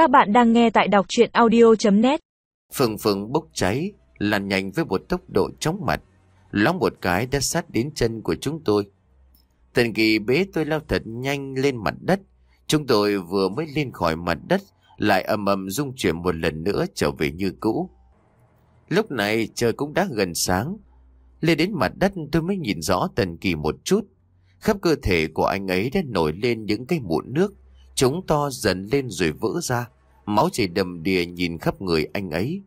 Các bạn đang nghe tại đọc chuyện audio.net Phừng phượng bốc cháy, lan nhanh với một tốc độ chóng mặt. Lóng một cái đã sát đến chân của chúng tôi. Tần kỳ bế tôi lao thật nhanh lên mặt đất. Chúng tôi vừa mới lên khỏi mặt đất, lại ầm ầm rung chuyển một lần nữa trở về như cũ. Lúc này trời cũng đã gần sáng. Lên đến mặt đất tôi mới nhìn rõ Tần Kỳ một chút. Khắp cơ thể của anh ấy đã nổi lên những cái mụn nước. Chúng to dần lên rồi vỡ ra. Máu chảy đầm đìa nhìn khắp người anh ấy.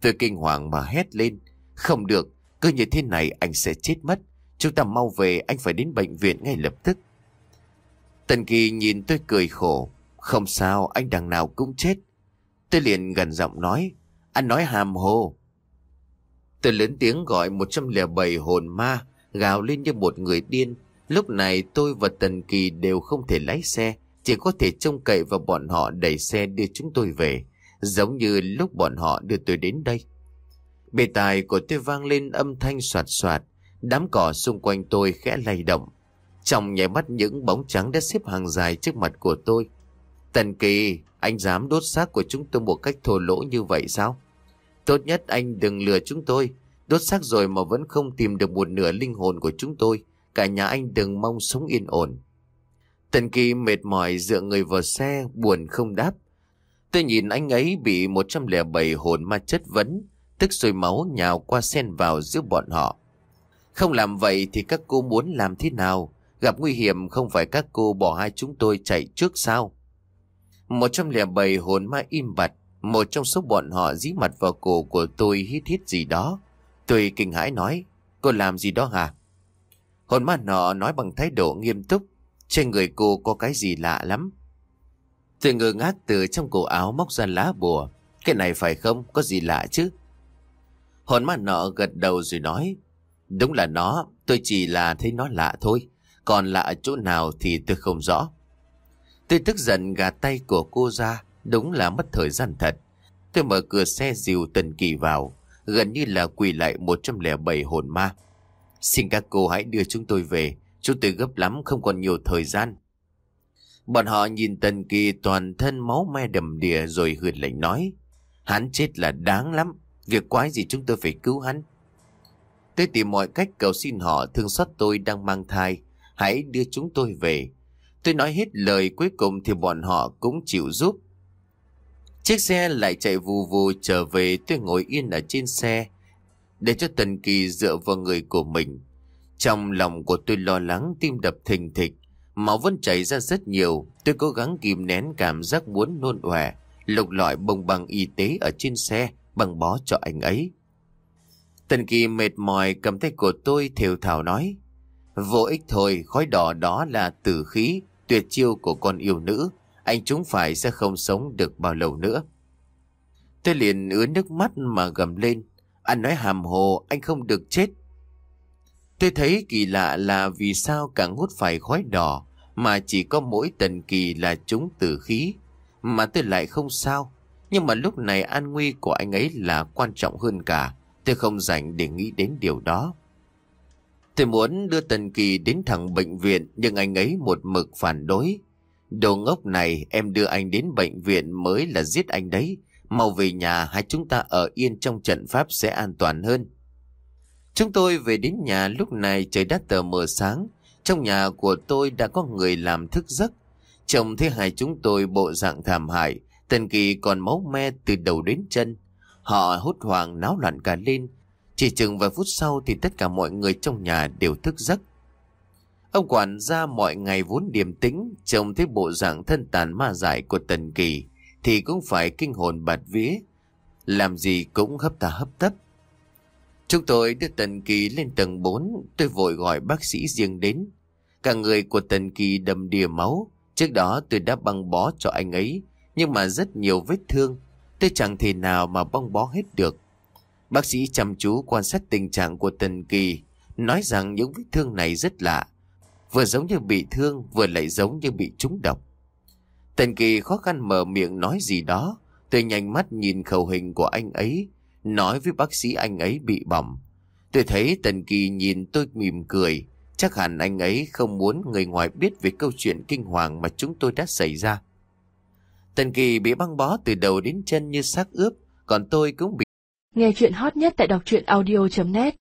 Tôi kinh hoàng mà hét lên. Không được, cứ như thế này anh sẽ chết mất. Chúng ta mau về, anh phải đến bệnh viện ngay lập tức. Tần Kỳ nhìn tôi cười khổ. Không sao, anh đằng nào cũng chết. Tôi liền gần giọng nói. Anh nói hàm hồ. Tôi lớn tiếng gọi 107 hồn ma, gào lên như một người điên. Lúc này tôi và Tần Kỳ đều không thể lái xe, chỉ có thể trông cậy vào bọn họ đẩy xe đưa chúng tôi về, giống như lúc bọn họ đưa tôi đến đây. Bề tài của tôi vang lên âm thanh soạt soạt, đám cỏ xung quanh tôi khẽ lay động. Trong nhảy mắt những bóng trắng đã xếp hàng dài trước mặt của tôi. Tần Kỳ, anh dám đốt xác của chúng tôi một cách thô lỗ như vậy sao? Tốt nhất anh đừng lừa chúng tôi. Đốt xác rồi mà vẫn không tìm được một nửa linh hồn của chúng tôi. Cả nhà anh đừng mong sống yên ổn. Tần Kỳ mệt mỏi dựa người vào xe, buồn không đáp. Tôi nhìn anh ấy bị 107 hồn ma chất vấn, tức sôi máu nhào qua sen vào giữa bọn họ. Không làm vậy thì các cô muốn làm thế nào? Gặp nguy hiểm không phải các cô bỏ hai chúng tôi chạy trước sao? 107 hồn ma im bặt, một trong số bọn họ dí mặt vào cổ của tôi hít hít gì đó. Tôi kinh hãi nói, cô làm gì đó hả? Hồn ma nọ nói bằng thái độ nghiêm túc, trên người cô có cái gì lạ lắm. Tôi ngơ ngác từ trong cổ áo móc ra lá bùa. Cái này phải không? Có gì lạ chứ? Hồn ma nọ gật đầu rồi nói, đúng là nó, tôi chỉ là thấy nó lạ thôi. Còn lạ ở chỗ nào thì tôi không rõ. Tôi tức giận gạt tay của cô ra, đúng là mất thời gian thật. Tôi mở cửa xe dìu Tần Kỳ vào, gần như là quỳ lại 107 hồn ma. Xin các cô hãy đưa chúng tôi về, chúng tôi gấp lắm không còn nhiều thời gian. Bọn họ nhìn Tần Kỳ toàn thân máu me đầm đìa rồi hượt lệnh nói. Hắn chết là đáng lắm, việc quái gì chúng tôi phải cứu hắn. Tôi tìm mọi cách cầu xin họ thương xót tôi đang mang thai, hãy đưa chúng tôi về. Tôi nói hết lời cuối cùng thì bọn họ cũng chịu giúp. Chiếc xe lại chạy vù vù trở về tôi ngồi yên ở trên xe để cho Tần Kỳ dựa vào người của mình. Trong lòng của tôi lo lắng tim đập thình thịch, máu vẫn chảy ra rất nhiều. Tôi cố gắng kìm nén cảm giác muốn nôn ọe, lục lọi bông băng y tế ở trên xe, bằng bó cho anh ấy. Tần Kỳ mệt mỏi cầm tay của tôi thều thào nói. Vô ích thôi, khói đỏ đó là tử khí, tuyệt chiêu của con yêu nữ. Anh chúng phải sẽ không sống được bao lâu nữa. Tôi liền ứa nước mắt mà gầm lên. Anh nói hàm hồ, anh không được chết. Tôi thấy kỳ lạ là vì sao càng hút phải khói đỏ, mà chỉ có mỗi tần kỳ là chúng tử khí. Mà tôi lại không sao. Nhưng mà lúc này an nguy của anh ấy là quan trọng hơn cả. Tôi không dành để nghĩ đến điều đó. Tôi muốn đưa Tần Kỳ đến thẳng bệnh viện nhưng anh ấy một mực phản đối. Đồ ngốc này em đưa anh đến bệnh viện mới là giết anh đấy. Mau về nhà hai chúng ta ở yên trong trận pháp sẽ an toàn hơn. Chúng tôi về đến nhà lúc này trời đã tờ mờ sáng. Trong nhà của tôi đã có người làm thức giấc. Chồng thấy hai chúng tôi bộ dạng thảm hại. Tần Kỳ còn máu me từ đầu đến chân. Họ hốt hoảng náo loạn cả lên. Chỉ chừng vài phút sau thì tất cả mọi người trong nhà đều thức giấc. Ông quản gia mọi ngày vốn điềm tĩnh, trông thấy bộ dạng thân tàn ma dại của Tần Kỳ, thì cũng phải kinh hồn bạt vía. Làm gì cũng hấp ta hấp tấp. Chúng tôi đưa Tần Kỳ lên tầng 4, tôi vội gọi bác sĩ riêng đến. Cả người của Tần Kỳ đầm đìa máu, trước đó tôi đã băng bó cho anh ấy, nhưng mà rất nhiều vết thương, tôi chẳng thể nào mà băng bó hết được. Bác sĩ chăm chú quan sát tình trạng của Tần Kỳ, nói rằng những vết thương này rất lạ, vừa giống như bị thương, vừa lại giống như bị trúng độc. Tần Kỳ khó khăn mở miệng nói gì đó, tôi nhanh mắt nhìn khẩu hình của anh ấy, nói với bác sĩ anh ấy bị bỏng. Tôi thấy Tần Kỳ nhìn tôi mỉm cười, chắc hẳn anh ấy không muốn người ngoài biết về câu chuyện kinh hoàng mà chúng tôi đã xảy ra. Tần Kỳ bị băng bó từ đầu đến chân như xác ướp, còn tôi cũng bị Nghe chuyện hot nhất tại đọc truyện audio.net